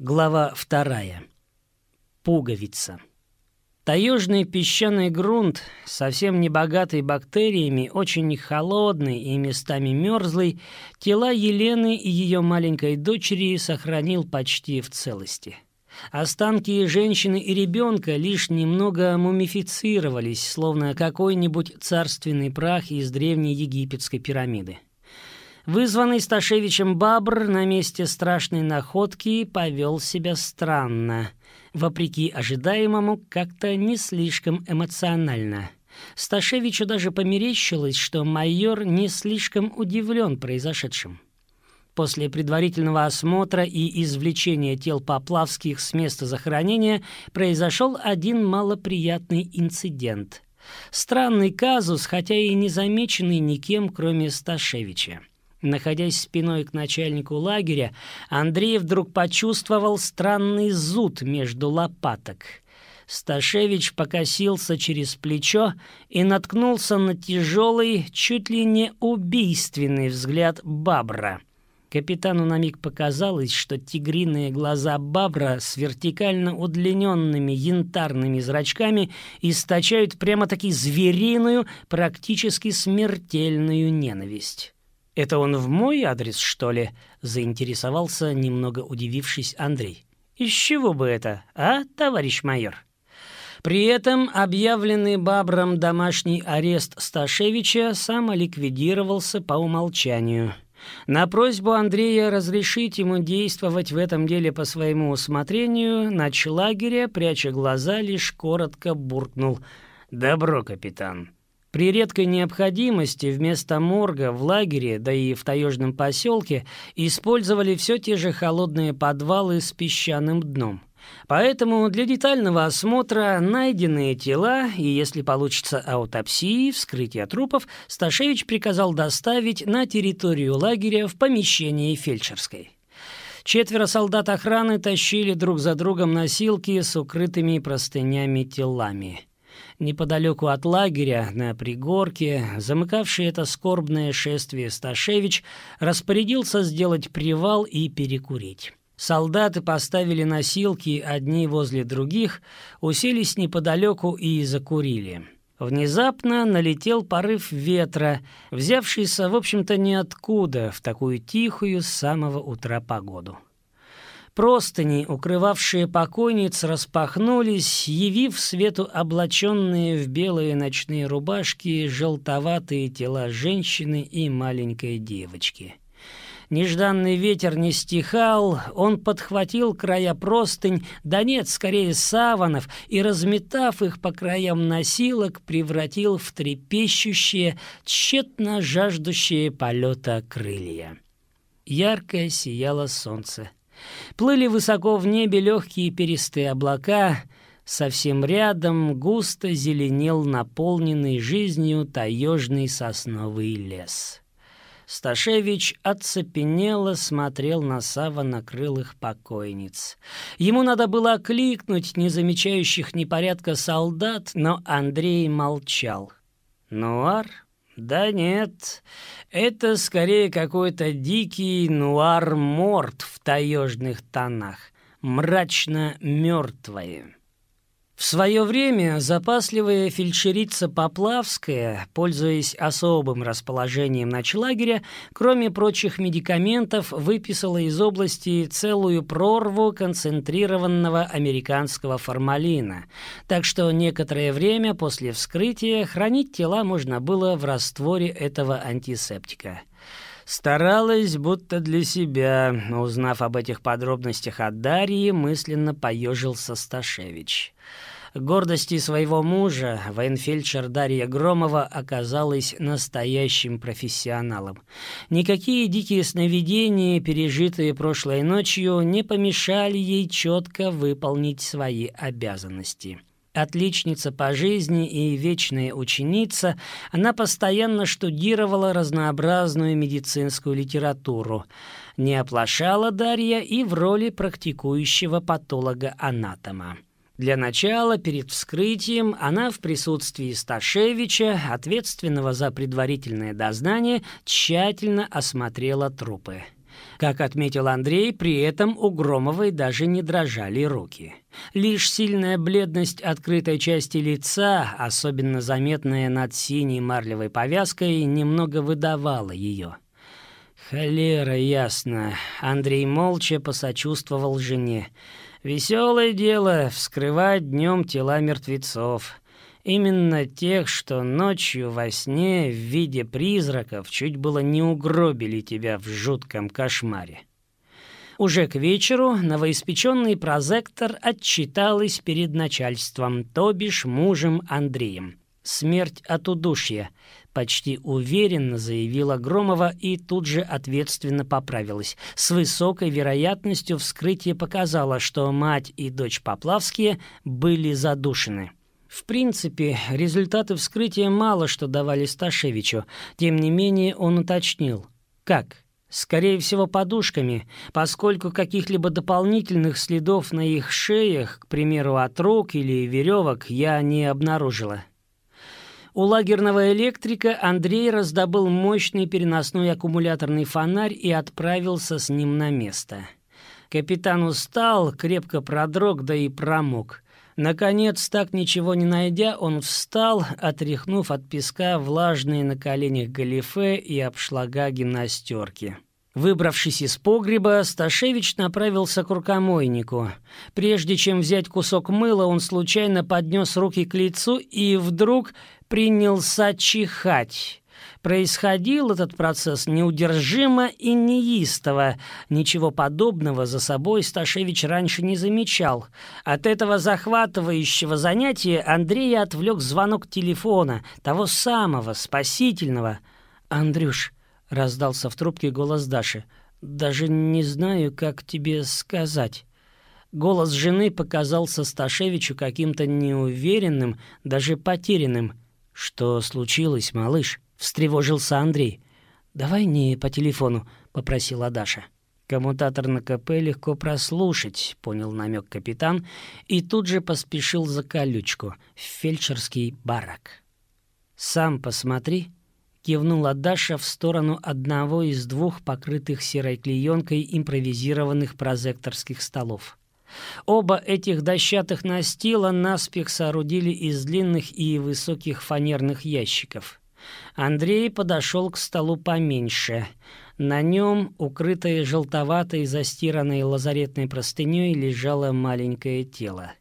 Глава вторая. Пуговица. Таежный песчаный грунт, совсем не богатый бактериями, очень холодный и местами мерзлый, тела Елены и ее маленькой дочери сохранил почти в целости. Останки женщины и ребенка лишь немного мумифицировались, словно какой-нибудь царственный прах из древней египетской пирамиды. Вызванный Сташевичем Бабр на месте страшной находки повел себя странно. Вопреки ожидаемому, как-то не слишком эмоционально. Сташевичу даже померещилось, что майор не слишком удивлен произошедшим. После предварительного осмотра и извлечения тел Поплавских с места захоронения произошел один малоприятный инцидент. Странный казус, хотя и не замеченный никем, кроме Сташевича. Находясь спиной к начальнику лагеря, Андрей вдруг почувствовал странный зуд между лопаток. Сташевич покосился через плечо и наткнулся на тяжелый, чуть ли не убийственный взгляд Бабра. Капитану на миг показалось, что тигриные глаза Бабра с вертикально удлиненными янтарными зрачками источают прямо-таки звериную, практически смертельную ненависть. «Это он в мой адрес, что ли?» — заинтересовался, немного удивившись Андрей. «Из чего бы это, а, товарищ майор?» При этом объявленный Бабром домашний арест Сташевича самоликвидировался по умолчанию. На просьбу Андрея разрешить ему действовать в этом деле по своему усмотрению, начлагеря, пряча глаза, лишь коротко буркнул «Добро, капитан». При редкой необходимости вместо морга в лагере, да и в таежном поселке, использовали все те же холодные подвалы с песчаным дном. Поэтому для детального осмотра найденные тела и, если получится аутопсии, вскрытия трупов, Сташевич приказал доставить на территорию лагеря в помещении фельдшерской. Четверо солдат охраны тащили друг за другом носилки с укрытыми простынями телами. Неподалеку от лагеря, на пригорке, замыкавший это скорбное шествие Сташевич, распорядился сделать привал и перекурить. Солдаты поставили носилки одни возле других, уселись неподалеку и закурили. Внезапно налетел порыв ветра, взявшийся, в общем-то, ниоткуда в такую тихую с самого утра погоду. Простыни, укрывавшие покойниц, распахнулись, явив свету облаченные в белые ночные рубашки желтоватые тела женщины и маленькой девочки. Нежданный ветер не стихал, он подхватил края простынь, да нет, скорее саванов, и, разметав их по краям носилок, превратил в трепещущие, тщетно жаждущие полета крылья. Яркое сияло солнце. Плыли высоко в небе легкие перистые облака, совсем рядом густо зеленел наполненный жизнью таежный сосновый лес. Сташевич оцепенело смотрел на саванокрылых покойниц. Ему надо было окликнуть незамечающих непорядка солдат, но Андрей молчал. «Нуар?» Да нет, это скорее какой-то дикий нуар-морт в таежных тонах, мрачно мертвое. В свое время запасливая фельдшерица Поплавская, пользуясь особым расположением ночлагеря, кроме прочих медикаментов, выписала из области целую прорву концентрированного американского формалина, так что некоторое время после вскрытия хранить тела можно было в растворе этого антисептика. Старалась, будто для себя. Узнав об этих подробностях от Дарьи, мысленно поежился Сташевич. Гордости своего мужа военфельдшер Дарья Громова оказалась настоящим профессионалом. Никакие дикие сновидения, пережитые прошлой ночью, не помешали ей четко выполнить свои обязанности. Отличница по жизни и вечная ученица, она постоянно штудировала разнообразную медицинскую литературу. Не оплошала Дарья и в роли практикующего патолога-анатома. Для начала, перед вскрытием, она в присутствии Сташевича, ответственного за предварительное дознание, тщательно осмотрела трупы. Как отметил Андрей, при этом у Громовой даже не дрожали руки. Лишь сильная бледность открытой части лица, особенно заметная над синей марлевой повязкой, немного выдавала ее. «Холера, ясно». Андрей молча посочувствовал жене. «Веселое дело — вскрывать днем тела мертвецов. Именно тех, что ночью во сне в виде призраков чуть было не угробили тебя в жутком кошмаре». Уже к вечеру новоиспеченный прозектор отчиталась перед начальством, то бишь мужем Андреем. Смерть от удушья — почти уверенно заявила Громова и тут же ответственно поправилась. С высокой вероятностью вскрытие показало, что мать и дочь Поплавские были задушены. В принципе, результаты вскрытия мало что давали Сташевичу. Тем не менее, он уточнил. Как? Скорее всего, подушками, поскольку каких-либо дополнительных следов на их шеях, к примеру, от рук или веревок, я не обнаружила. У лагерного электрика Андрей раздобыл мощный переносной аккумуляторный фонарь и отправился с ним на место. Капитан устал, крепко продрог, да и промок. Наконец, так ничего не найдя, он встал, отряхнув от песка влажные на коленях галифе и обшлага гимнастерки. Выбравшись из погреба, Сташевич направился к рукомойнику. Прежде чем взять кусок мыла, он случайно поднес руки к лицу и вдруг принялся чихать. Происходил этот процесс неудержимо и неистово. Ничего подобного за собой Сташевич раньше не замечал. От этого захватывающего занятия Андрея отвлек звонок телефона, того самого, спасительного. «Андрюш», — раздался в трубке голос Даши, — «даже не знаю, как тебе сказать». Голос жены показался Сташевичу каким-то неуверенным, даже потерянным — «Что случилось, малыш?» — встревожился Андрей. «Давай не по телефону», — попросила Даша. «Коммутатор на КП легко прослушать», — понял намек капитан, и тут же поспешил за колючку в фельдшерский барак. «Сам посмотри», — кивнула Даша в сторону одного из двух покрытых серой клеенкой импровизированных прозекторских столов. Оба этих дощатых настила наспех соорудили из длинных и высоких фанерных ящиков. Андрей подошел к столу поменьше. На нем, укрытое желтоватой застиранной лазаретной простыней, лежало маленькое тело.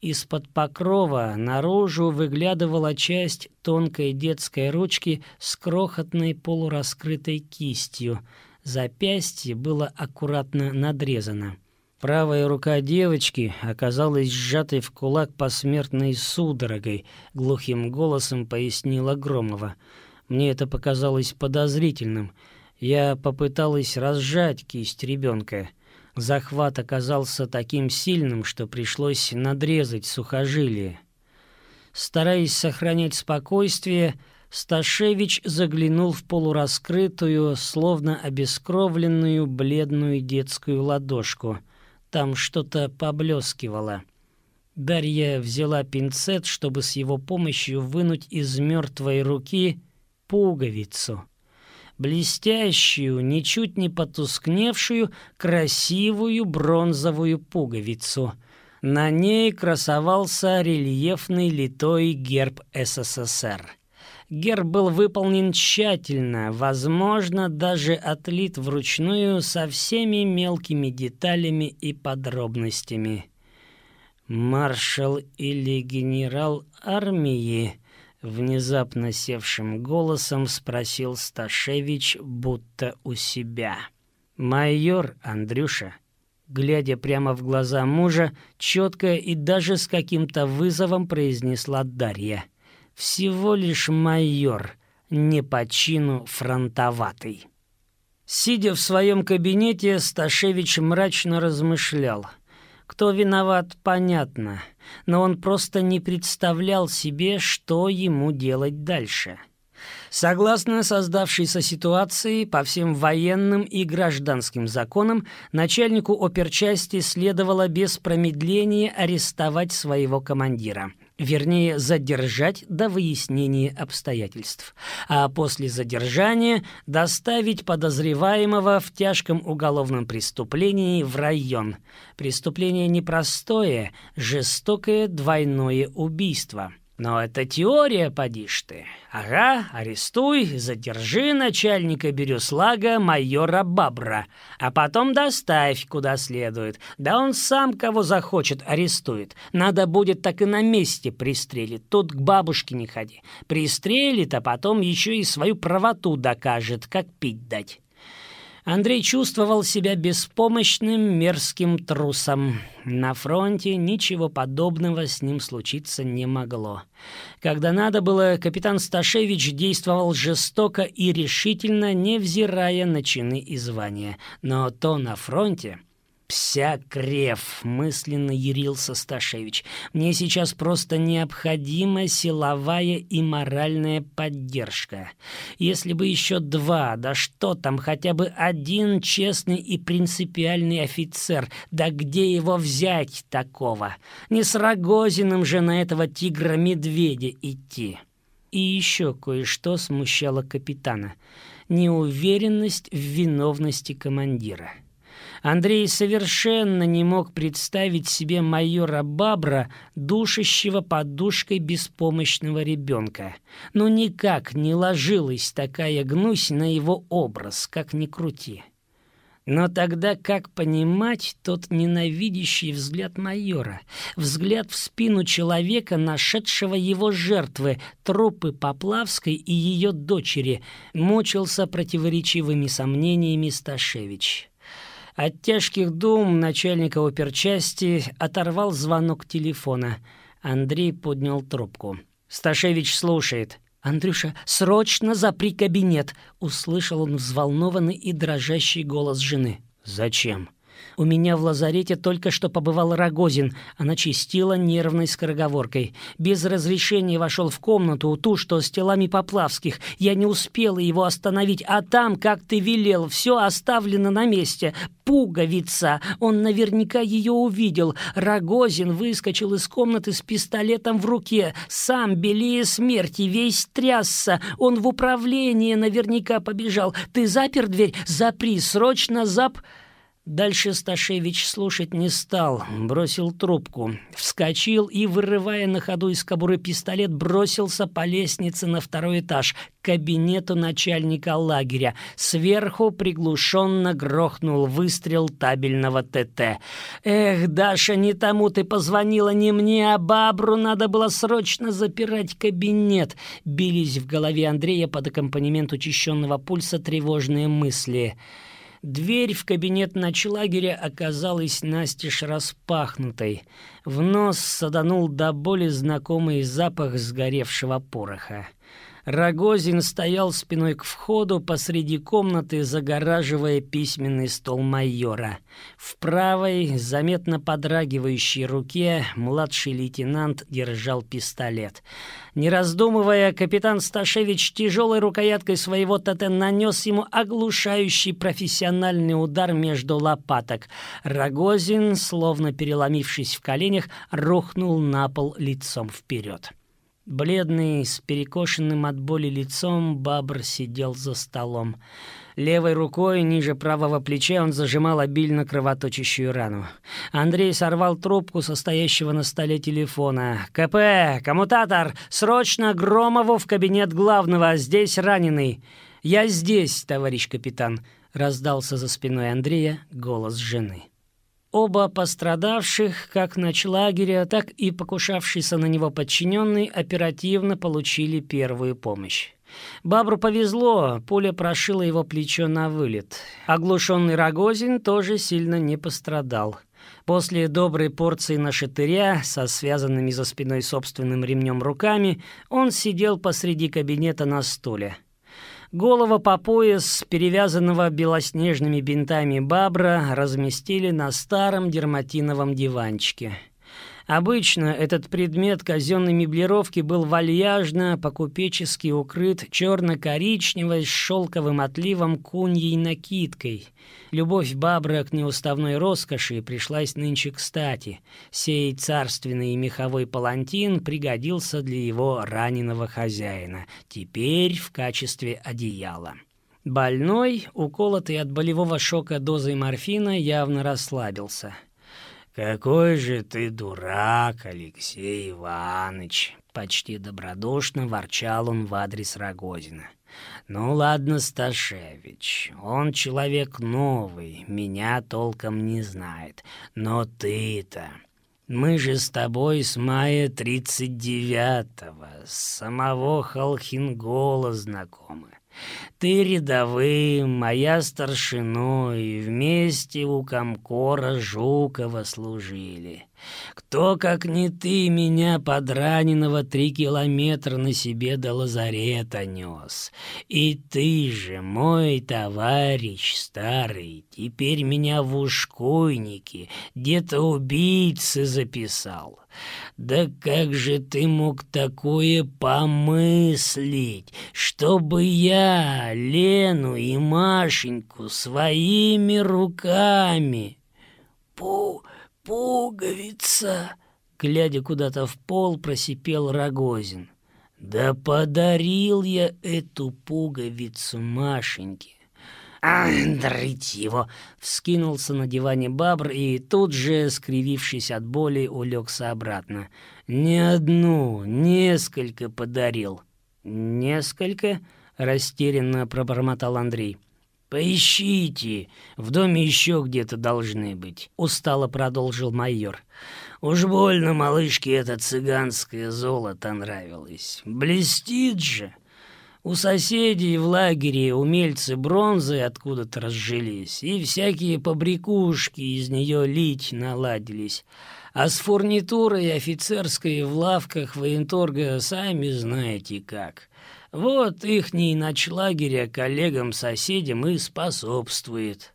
Из-под покрова наружу выглядывала часть тонкой детской ручки с крохотной полураскрытой кистью. Запястье было аккуратно надрезано. Правая рука девочки оказалась сжатой в кулак посмертной судорогой, глухим голосом пояснила Громова. Мне это показалось подозрительным. Я попыталась разжать кисть ребенка. Захват оказался таким сильным, что пришлось надрезать сухожилие. Стараясь сохранять спокойствие, Сташевич заглянул в полураскрытую, словно обескровленную бледную детскую ладошку — там что-то поблескивало. Дарья взяла пинцет, чтобы с его помощью вынуть из мертвой руки пуговицу. Блестящую, ничуть не потускневшую, красивую бронзовую пуговицу. На ней красовался рельефный литой герб СССР. Герб был выполнен тщательно, возможно, даже отлит вручную со всеми мелкими деталями и подробностями. «Маршал или генерал армии?» — внезапно севшим голосом спросил Сташевич, будто у себя. «Майор Андрюша». Глядя прямо в глаза мужа, четко и даже с каким-то вызовом произнесла Дарья — всего лишь майор, не по чину фронтоватый. Сидя в своем кабинете, Сташевич мрачно размышлял. Кто виноват, понятно, но он просто не представлял себе, что ему делать дальше. Согласно создавшейся ситуации, по всем военным и гражданским законам, начальнику оперчасти следовало без промедления арестовать своего командира – вернее, задержать до выяснения обстоятельств, а после задержания доставить подозреваемого в тяжком уголовном преступлении в район. Преступление непростое, жестокое двойное убийство. Но это теория, подишь ты. Ага, арестуй, задержи начальника Бирюслага майора Бабра, а потом доставь куда следует. Да он сам кого захочет арестует. Надо будет так и на месте пристрелить. Тут к бабушке не ходи. Пристрелит, а потом еще и свою правоту докажет, как пить дать. Андрей чувствовал себя беспомощным мерзким трусом. На фронте ничего подобного с ним случиться не могло. Когда надо было, капитан Сташевич действовал жестоко и решительно, невзирая на чины и звания. Но то на фронте «Псякрев!» — мысленно ярился Сташевич. «Мне сейчас просто необходима силовая и моральная поддержка. Если бы еще два, да что там, хотя бы один честный и принципиальный офицер, да где его взять такого? Не с Рогозиным же на этого тигра-медведя идти». И еще кое-что смущало капитана. Неуверенность в виновности командира. Андрей совершенно не мог представить себе майора Бабра, душащего подушкой беспомощного ребенка. Но никак не ложилась такая гнусь на его образ, как ни крути. Но тогда как понимать тот ненавидящий взгляд майора, взгляд в спину человека, нашедшего его жертвы, трупы Поплавской и ее дочери, мучился противоречивыми сомнениями Сташевич. От тяжких дум начальника оперчасти оторвал звонок телефона. Андрей поднял трубку. «Сташевич слушает». «Андрюша, срочно запри кабинет!» — услышал он взволнованный и дрожащий голос жены. «Зачем?» У меня в лазарете только что побывал Рогозин. Она чистила нервной скороговоркой. Без разрешения вошел в комнату, ту, что с телами Поплавских. Я не успела его остановить, а там, как ты велел, все оставлено на месте. Пуговица! Он наверняка ее увидел. Рогозин выскочил из комнаты с пистолетом в руке. Сам белее смерти, весь трясся. Он в управление наверняка побежал. Ты запер дверь? Запри, срочно зап... Дальше Сташевич слушать не стал, бросил трубку, вскочил и, вырывая на ходу из кобуры пистолет, бросился по лестнице на второй этаж, к кабинету начальника лагеря. Сверху приглушенно грохнул выстрел табельного ТТ. «Эх, Даша, не тому ты позвонила, не мне, а Бабру надо было срочно запирать кабинет!» Бились в голове Андрея под аккомпанемент учащенного пульса тревожные мысли – Дверь в кабинет ночлагеря оказалась настежь распахнутой. В нос саданул до боли знакомый запах сгоревшего пороха. Рогозин стоял спиной к входу посреди комнаты, загораживая письменный стол майора. В правой, заметно подрагивающей руке, младший лейтенант держал пистолет. Не раздумывая, капитан Сташевич тяжелой рукояткой своего ТТ нанес ему оглушающий профессиональный удар между лопаток. Рогозин, словно переломившись в коленях, рухнул на пол лицом вперед. Бледный, с перекошенным от боли лицом, Бабр сидел за столом. Левой рукой ниже правого плеча он зажимал обильно кровоточащую рану. Андрей сорвал трубку состоящего на столе телефона. «КП! Коммутатор! Срочно Громову в кабинет главного! Здесь раненый!» «Я здесь, товарищ капитан!» — раздался за спиной Андрея голос жены. Оба пострадавших, как ночлагеря, так и покушавшийся на него подчиненный, оперативно получили первую помощь. Бабру повезло, пуля прошила его плечо на вылет. Оглушенный Рогозин тоже сильно не пострадал. После доброй порции нашатыря со связанными за спиной собственным ремнем руками он сидел посреди кабинета на стуле. Голова по пояс, перевязанного белоснежными бинтами бабра, разместили на старом дерматиновом диванчике. Обычно этот предмет казенной меблировки был вальяжно, по-купечески укрыт черно-коричневой с шелковым отливом куньей накидкой. Любовь Бабра к неуставной роскоши пришлась нынче кстати. Сей царственный меховой палантин пригодился для его раненого хозяина, теперь в качестве одеяла. Больной, уколотый от болевого шока дозой морфина, явно расслабился — «Какой же ты дурак, Алексей Иванович!» Почти добродушно ворчал он в адрес Рогозина. «Ну ладно, Сташевич, он человек новый, меня толком не знает, но ты-то...» Мы же с тобой с мая тридцать девятого, с самого Холхингола знакомы. Ты рядовым, моя старшиной, вместе у комкора Жукова служили. Кто, как не ты, меня подраненного три километра на себе до лазарета нес? И ты же, мой товарищ старый, теперь меня в ушкуйнике, где-то убийцы записал. Да как же ты мог такое помыслить, чтобы я Лену и Машеньку своими руками... Пу, пуговица, глядя куда-то в пол, просипел Рогозин. Да подарил я эту пуговицу Машеньке. «Андрыть его!» — вскинулся на диване бабр и тут же, скривившись от боли, улегся обратно. «Не одну, несколько подарил». «Несколько?» — растерянно пробормотал Андрей. «Поищите, в доме еще где-то должны быть», — устало продолжил майор. «Уж больно малышке это цыганское золото нравилось. Блестит же!» У соседей в лагере умельцы бронзы откуда-то разжились, и всякие побрякушки из нее лить наладились. А с фурнитурой офицерской в лавках военторга сами знаете как. Вот ихний ночлагеря коллегам-соседям и способствует.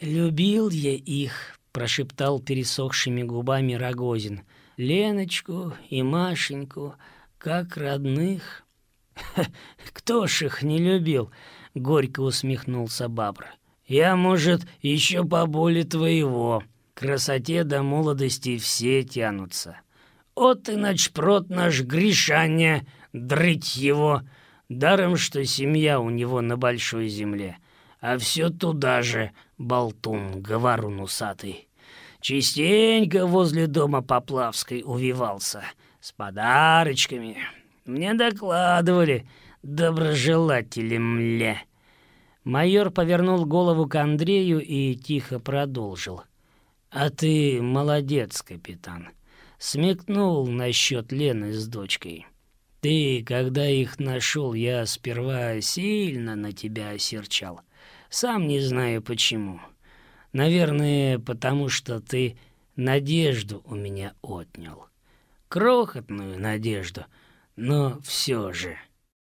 «Любил я их», — прошептал пересохшими губами Рогозин. «Леночку и Машеньку, как родных». «Кто ж их не любил?» — горько усмехнулся Бабр. «Я, может, еще поболе твоего. Красоте до молодости все тянутся. От и начпрот наш Гришаня, дрыть его. Даром, что семья у него на большой земле. А все туда же, болтун, говорун усатый. Частенько возле дома Поплавской увивался, с подарочками». Мне докладывали, доброжелатели мля. Майор повернул голову к Андрею и тихо продолжил. «А ты молодец, капитан. Смекнул насчет Лены с дочкой. Ты, когда их нашел, я сперва сильно на тебя осерчал. Сам не знаю почему. Наверное, потому что ты надежду у меня отнял. Крохотную надежду — но все же